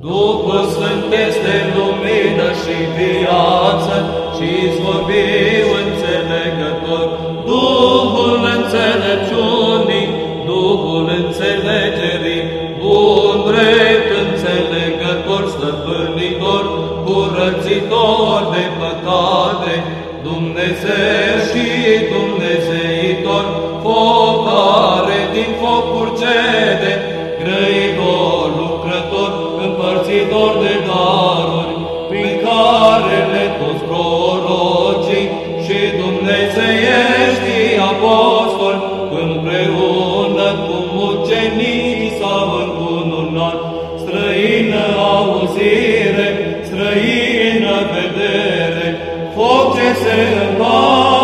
Duhul Sfânt este lumină și viață și izvorbiu înțelegător. Duhul înțelepciunii, Duhul înțelegerii, bun, drept, înțelegător, stăpânitor, curățitor de păcate, Dumnezeu și Dumnezeitor, împărțitor de daruri, prin care le toți prorocii și dumnezeiești apostoli, împreună cu mucenicii s-au încununat, străină auzire, străină vedere, foc ce se împarte,